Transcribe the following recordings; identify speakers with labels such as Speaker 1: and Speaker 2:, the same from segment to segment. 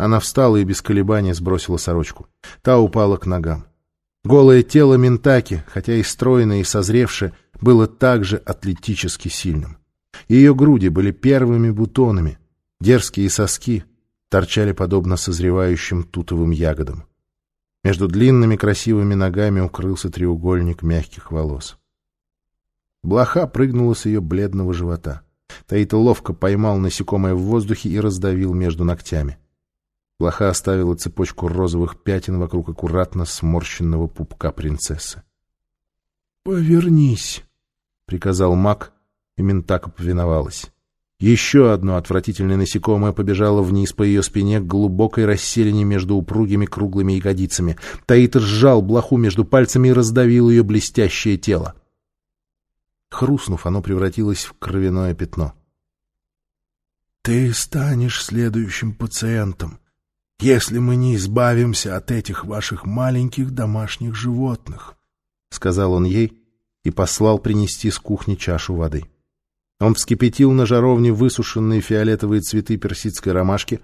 Speaker 1: Она встала и без колебания сбросила сорочку. Та упала к ногам. Голое тело Ментаки, хотя и стройное, и созревшее, было также атлетически сильным. Ее груди были первыми бутонами, дерзкие соски торчали подобно созревающим тутовым ягодам. Между длинными красивыми ногами укрылся треугольник мягких волос. Блоха прыгнула с ее бледного живота. Таита ловко поймал насекомое в воздухе и раздавил между ногтями. Блоха оставила цепочку розовых пятен вокруг аккуратно сморщенного пупка принцессы. — Повернись, — приказал маг, и Ментака повиновалась. Еще одно отвратительное насекомое побежало вниз по ее спине к глубокой расселине между упругими круглыми ягодицами. Таит сжал блоху между пальцами и раздавил ее блестящее тело. Хрустнув, оно превратилось в кровяное пятно. — Ты станешь следующим пациентом, если мы не избавимся от этих ваших маленьких домашних животных, — сказал он ей и послал принести с кухни чашу воды. — он вскипятил на жаровне высушенные фиолетовые цветы персидской ромашки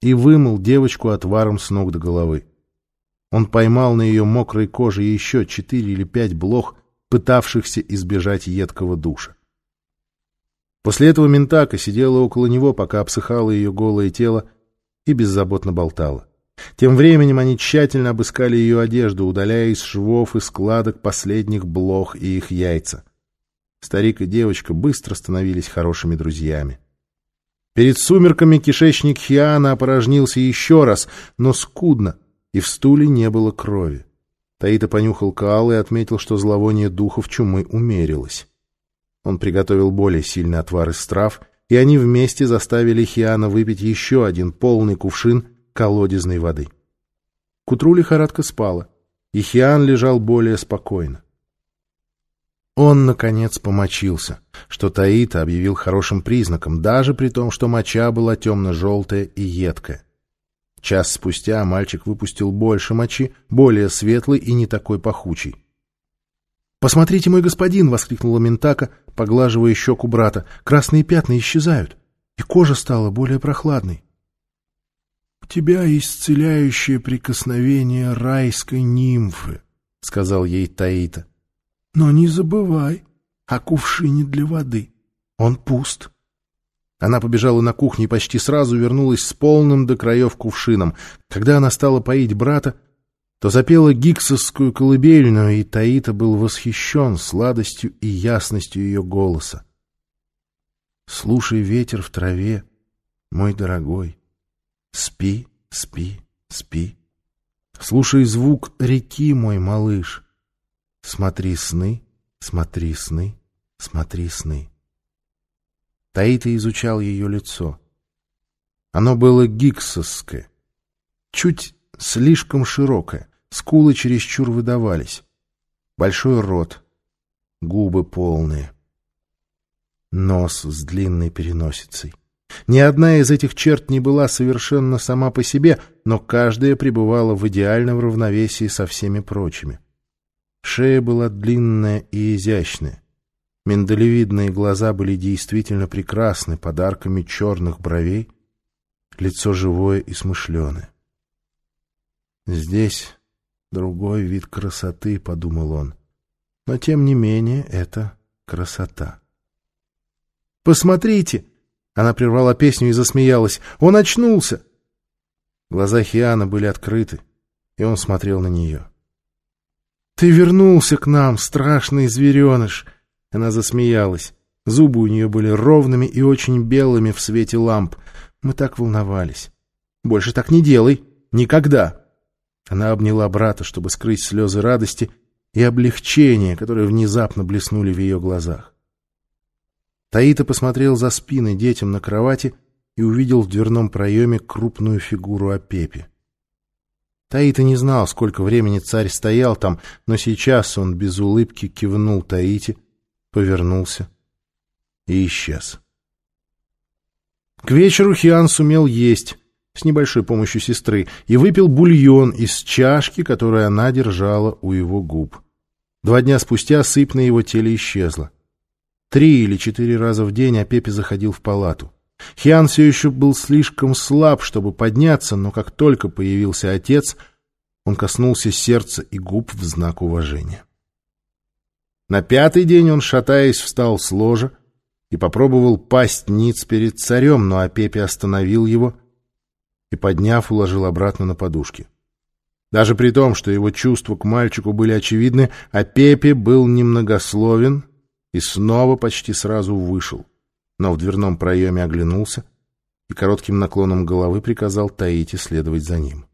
Speaker 1: и вымыл девочку отваром с ног до головы. Он поймал на ее мокрой коже еще четыре или пять блох, пытавшихся избежать едкого душа. После этого Ментака сидела около него, пока обсыхало ее голое тело, и беззаботно болтала. Тем временем они тщательно обыскали ее одежду, удаляя из швов и складок последних блох и их яйца. Старик и девочка быстро становились хорошими друзьями. Перед сумерками кишечник Хиана опорожнился еще раз, но скудно, и в стуле не было крови. Таита понюхал каал и отметил, что зловоние духов чумы умерилось. Он приготовил более сильный отвар из трав, и они вместе заставили Хиана выпить еще один полный кувшин колодезной воды. К утру лихорадка спала, и Хиан лежал более спокойно. Он, наконец, помочился, что Таита объявил хорошим признаком, даже при том, что моча была темно-желтая и едкая. Час спустя мальчик выпустил больше мочи, более светлый и не такой пахучий. «Посмотрите, мой господин!» — воскликнула Ментака, поглаживая щеку брата. «Красные пятна исчезают, и кожа стала более прохладной». «У тебя исцеляющее прикосновение райской нимфы», — сказал ей Таита. Но не забывай о кувшине для воды. Он пуст. Она побежала на кухню и почти сразу вернулась с полным до краев кувшином. Когда она стала поить брата, то запела гиксовскую колыбельную, и Таита был восхищен сладостью и ясностью ее голоса. «Слушай ветер в траве, мой дорогой, спи, спи, спи. Слушай звук реки, мой малыш, Смотри сны, смотри сны, смотри сны. Таита изучал ее лицо. Оно было гиксовское, чуть слишком широкое, скулы чересчур выдавались. Большой рот, губы полные. Нос с длинной переносицей. Ни одна из этих черт не была совершенно сама по себе, но каждая пребывала в идеальном равновесии со всеми прочими. Шея была длинная и изящная. Миндалевидные глаза были действительно прекрасны подарками черных бровей, лицо живое и смышленое. «Здесь другой вид красоты», — подумал он, — «но тем не менее это красота». «Посмотрите!» — она прервала песню и засмеялась. «Он очнулся!» Глаза Хиана были открыты, и он смотрел на нее. «Ты вернулся к нам, страшный звереныш!» Она засмеялась. Зубы у нее были ровными и очень белыми в свете ламп. Мы так волновались. «Больше так не делай! Никогда!» Она обняла брата, чтобы скрыть слезы радости и облегчения, которые внезапно блеснули в ее глазах. Таита посмотрел за спиной детям на кровати и увидел в дверном проеме крупную фигуру Апепи. Таита не знал, сколько времени царь стоял там, но сейчас он без улыбки кивнул Таите, повернулся и исчез. К вечеру Хиан сумел есть с небольшой помощью сестры и выпил бульон из чашки, которую она держала у его губ. Два дня спустя сыпь на его теле исчезла. Три или четыре раза в день Апепи заходил в палату. Хиан все еще был слишком слаб, чтобы подняться, но как только появился отец, он коснулся сердца и губ в знак уважения. На пятый день он, шатаясь, встал с ложа и попробовал пасть ниц перед царем, но Апепе остановил его и, подняв, уложил обратно на подушки. Даже при том, что его чувства к мальчику были очевидны, Апепе был немногословен и снова почти сразу вышел но в дверном проеме оглянулся и коротким наклоном головы приказал Таити следовать за ним.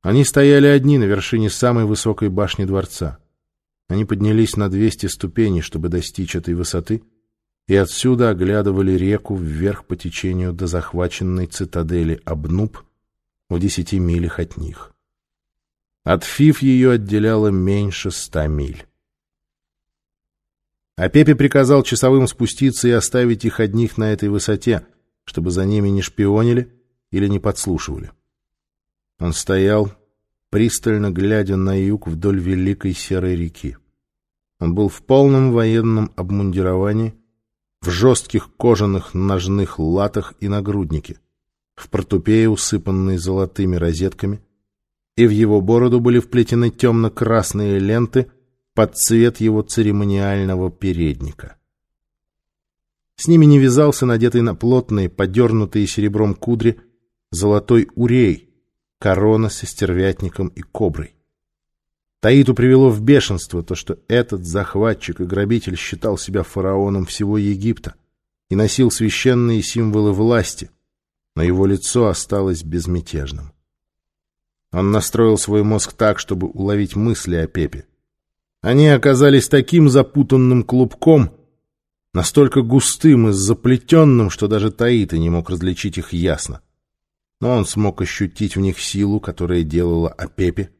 Speaker 1: Они стояли одни на вершине самой высокой башни дворца. Они поднялись на 200 ступеней, чтобы достичь этой высоты, и отсюда оглядывали реку вверх по течению до захваченной цитадели Абнуб в десяти милях от них. От Фиф ее отделяло меньше ста миль. А Пепе приказал часовым спуститься и оставить их одних на этой высоте, чтобы за ними не шпионили или не подслушивали. Он стоял, пристально глядя на юг вдоль великой серой реки. Он был в полном военном обмундировании, в жестких кожаных ножных латах и нагруднике, в портупее, усыпанной золотыми розетками, и в его бороду были вплетены темно-красные ленты — под цвет его церемониального передника. С ними не вязался надетый на плотные, подернутые серебром кудри, золотой урей, корона со стервятником и коброй. Таиту привело в бешенство то, что этот захватчик и грабитель считал себя фараоном всего Египта и носил священные символы власти, но его лицо осталось безмятежным. Он настроил свой мозг так, чтобы уловить мысли о Пепе. Они оказались таким запутанным клубком, настолько густым и заплетенным, что даже Таита не мог различить их ясно. Но он смог ощутить в них силу, которая делала Апепе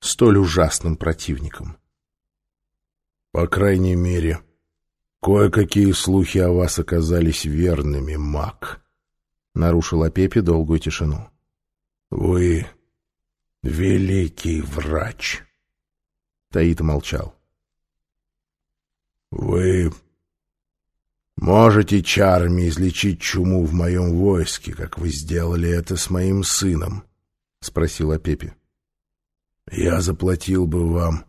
Speaker 1: столь ужасным противником. «По крайней мере, кое-какие слухи о вас оказались верными, маг», — нарушил Апепе долгую тишину. «Вы великий врач». Таита молчал. «Вы можете чарами излечить чуму в моем войске, как вы сделали это с моим сыном?» — спросил Апепи. «Я заплатил бы вам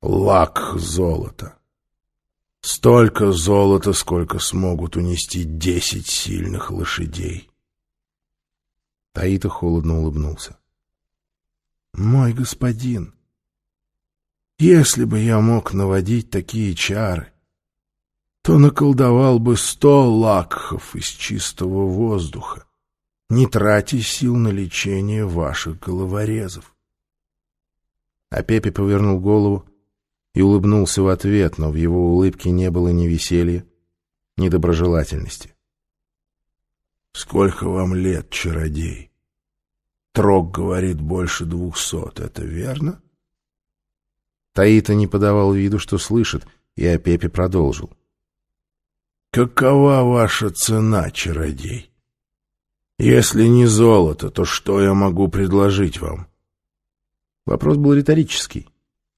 Speaker 1: лак золота. Столько золота, сколько смогут унести десять сильных лошадей». Таита холодно улыбнулся. «Мой господин!» Если бы я мог наводить такие чары, то наколдовал бы сто лакхов из чистого воздуха, не тратя сил на лечение ваших головорезов. А Пепе повернул голову и улыбнулся в ответ, но в его улыбке не было ни веселья, ни доброжелательности. «Сколько вам лет, чародей?» Трог говорит больше двухсот, это верно?» Таита не подавал виду, что слышит, и Апепе продолжил. «Какова ваша цена, чародей? Если не золото, то что я могу предложить вам?» Вопрос был риторический,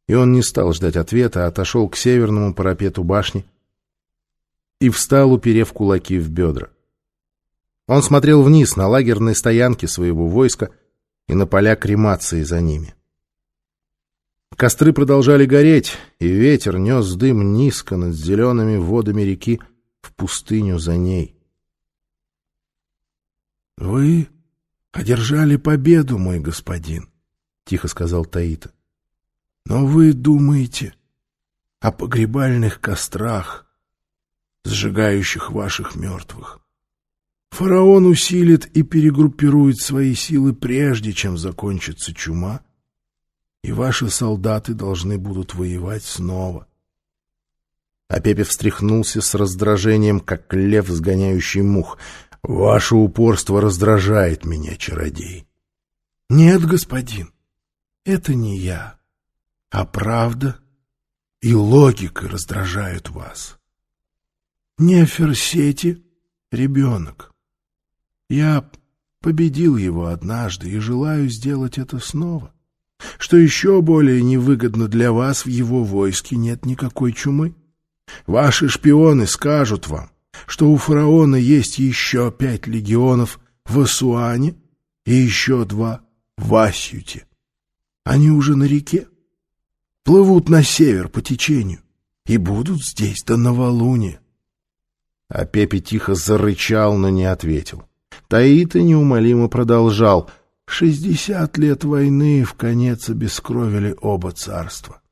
Speaker 1: и он не стал ждать ответа, а отошел к северному парапету башни и встал, уперев кулаки в бедра. Он смотрел вниз на лагерные стоянки своего войска и на поля кремации за ними. Костры продолжали гореть, и ветер нес дым низко над зелеными водами реки в пустыню за ней. — Вы одержали победу, мой господин, — тихо сказал Таита. — Но вы думаете о погребальных кострах, сжигающих ваших мертвых. Фараон усилит и перегруппирует свои силы прежде, чем закончится чума — и ваши солдаты должны будут воевать снова. А Пепе встряхнулся с раздражением, как лев, сгоняющий мух. «Ваше упорство раздражает меня, чародей». «Нет, господин, это не я, а правда и логика раздражают вас. Неферсети — ребенок. Я победил его однажды и желаю сделать это снова. Что еще более невыгодно для вас, в его войске нет никакой чумы. Ваши шпионы скажут вам,
Speaker 2: что у фараона есть еще пять легионов в Асуане и еще два в Асюте. Они уже на реке, плывут на север по течению и будут здесь до новолуния.
Speaker 1: А Пепе тихо зарычал, но не ответил. Таита неумолимо продолжал.
Speaker 2: «Шестьдесят лет войны в конец обескровили оба царства.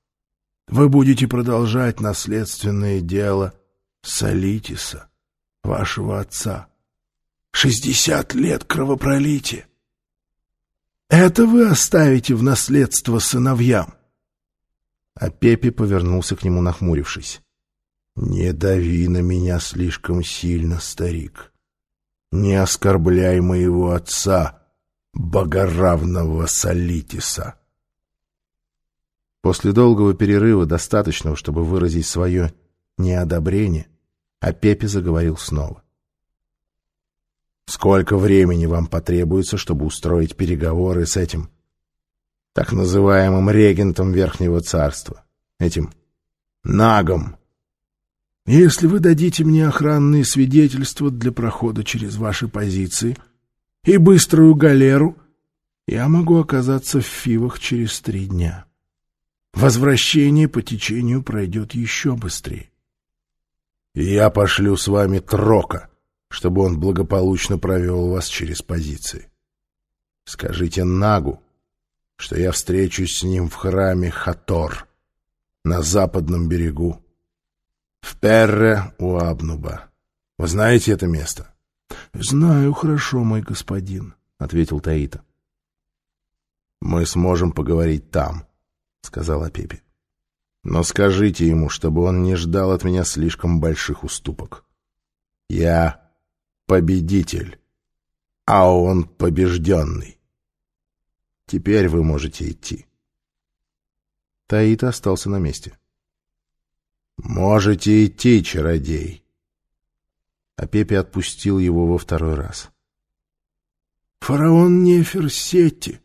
Speaker 2: Вы будете продолжать наследственное дело Солитиса, вашего отца. Шестьдесят лет кровопролития. Это вы оставите в наследство сыновьям.
Speaker 1: А Пепе повернулся к нему, нахмурившись. «Не дави на меня слишком сильно, старик. Не оскорбляй моего отца, богоравного Солитиса». После долгого перерыва, достаточного, чтобы выразить свое неодобрение, а Пепе заговорил снова. «Сколько времени вам потребуется, чтобы устроить переговоры с этим так называемым регентом Верхнего Царства, этим нагом?»
Speaker 2: «Если вы дадите мне охранные свидетельства для прохода через ваши позиции и быструю галеру, я могу оказаться в Фивах через три дня». Возвращение по течению пройдет еще быстрее.
Speaker 1: Я пошлю с вами Трока, чтобы он благополучно провел вас через позиции. Скажите Нагу, что я встречусь с ним в храме Хатор на западном берегу, в Перре у Абнуба. Вы знаете это место?
Speaker 2: — Знаю хорошо, мой господин, — ответил Таита.
Speaker 1: — Мы сможем поговорить там, — сказала Пепе. Но скажите ему, чтобы он не ждал от меня слишком больших уступок. Я победитель, а он побежденный. Теперь вы можете идти. Таита остался на месте. «Можете идти, чародей!» А Пепе отпустил его во второй раз.
Speaker 2: «Фараон Неферсетти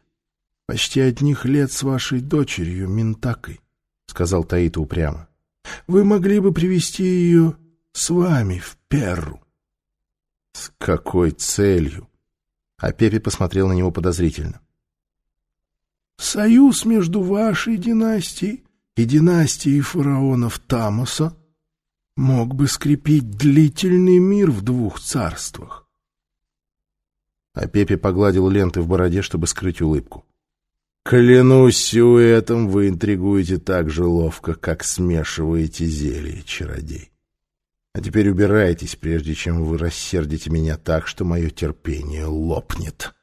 Speaker 2: почти одних лет с вашей дочерью, Ментакой. — сказал Таита упрямо. — Вы могли бы привести ее с вами в Перру.
Speaker 1: — С какой целью? А Пепе посмотрел на него подозрительно.
Speaker 2: — Союз между вашей династией и династией фараонов Тамоса мог бы скрепить длительный мир в двух царствах.
Speaker 1: А Пепе погладил ленты в бороде, чтобы скрыть улыбку. Клянусь, у этом вы интригуете так же ловко, как смешиваете зелье, чародей. А теперь убирайтесь, прежде чем вы рассердите меня так, что мое терпение лопнет».